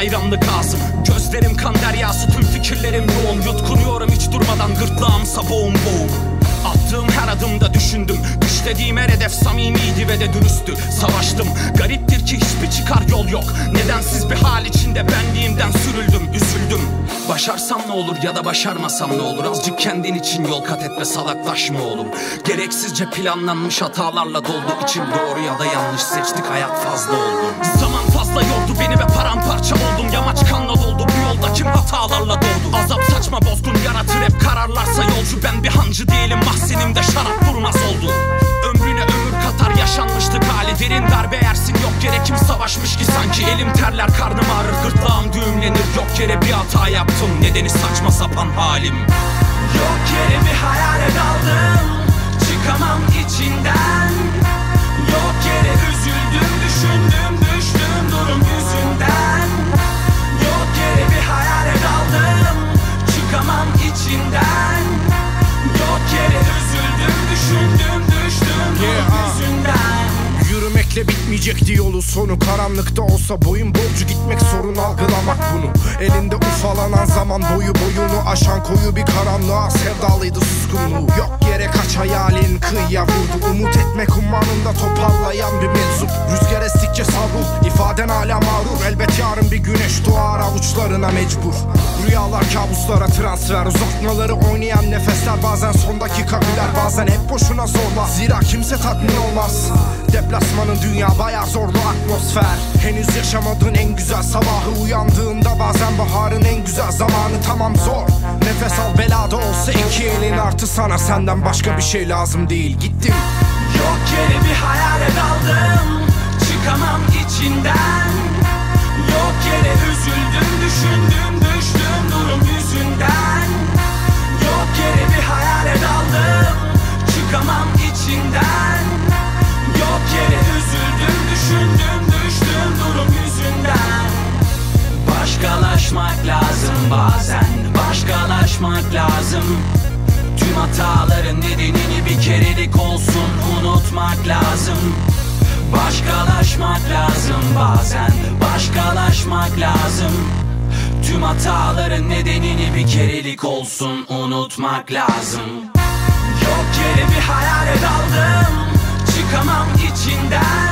bayramlık ağzım Gözlerim kan deryası tüm fikirlerim yoğun. Yutkunuyorum hiç durmadan gırtlağımsa boğum boğum. Attığım her adımda düşündüm. Düş dediğim her hedef samimiydi ve de dürüsttü. Savaştım. Gariptir ki hiçbir çıkar yol yok. Nedensiz bir hal içinde benliğimden sürüldüm Üzüldüm. Başarsam ne olur ya da başarmasam ne olur? Azıcık kendin için yol kat etme salaklaşma oğlum. Gereksizce planlanmış hatalarla doldu. İçim Doğru ya da yanlış. Seçtik hayat fazla oldu Fazla yordu beni ve paramparça oldum. Yamaç kanla doldu bu yolda kim hatalarla doğdu? Azap saçma bozgun yaratır hep kararlarsa yolcu Ben bir hancı değilim. Mahzenimde şarap durmaz oldu. Ömrüne ömür katar yaşanmışlık hali. Derin darbe yersin yok yere kim savaşmış ki? Sanki Elim terler karnım ağrır gırtlağım düğümlenir. Yok yere bir hata yaptım nedeni saçma sapan halim. Yok yere bir hayale içinden. Yok yere üzüldüm düşündüm düştüm Yeah, ah. yüzünden. Yürümekle bitmeyecekti yolu sonu Karanlıkta olsa boyun borcu gitmek sorun algılamak bunu. Elinde ufalanan zaman boyu boyunu aşan koyu bir karanlığa sevdalıydı suskunluğu. Yok yere kaç hayalin kıyıya vurdu. Umut etmek ummanında toparlayan bir meczup. Rüzgar estikçe savrul ifaden hala güneş doğar avuçlarına mecbur. Rüyalar kabuslara transfer. Uzatmaları oynayan nefesler Bazen son dakika güler bazen hep boşuna zorla Zira kimse tatmin olmaz. Deplasmanın dünya bayağı zorlu atmosfer. Henüz yaşamadığın en güzel sabahı Uyandığında bazen baharın en güzel zamanı Tamam zor. Nefes al belada olsa iki elin artı sana. Senden başka bir şey lazım değil. Gittim. Yok yere bir hayale daldım. Çıkamam içinden Yok yere üzüldüm düşündüm düştüm durum yüzünden. Yok yere bir hayale daldım Çıkamam içinden. Yok yere üzüldüm düşündüm düştüm durum yüzünden. Başkalaşmak lazım bazen Başkalaşmak lazım. Tüm hataların nedenini bir kerelik olsun unutmak lazım Başkalaşmak lazım bazen Başkalaşmak lazım. Tüm hataların nedenini bir kerelik olsun unutmak lazım. Yok yere bir hayale daldım Çıkamam içinden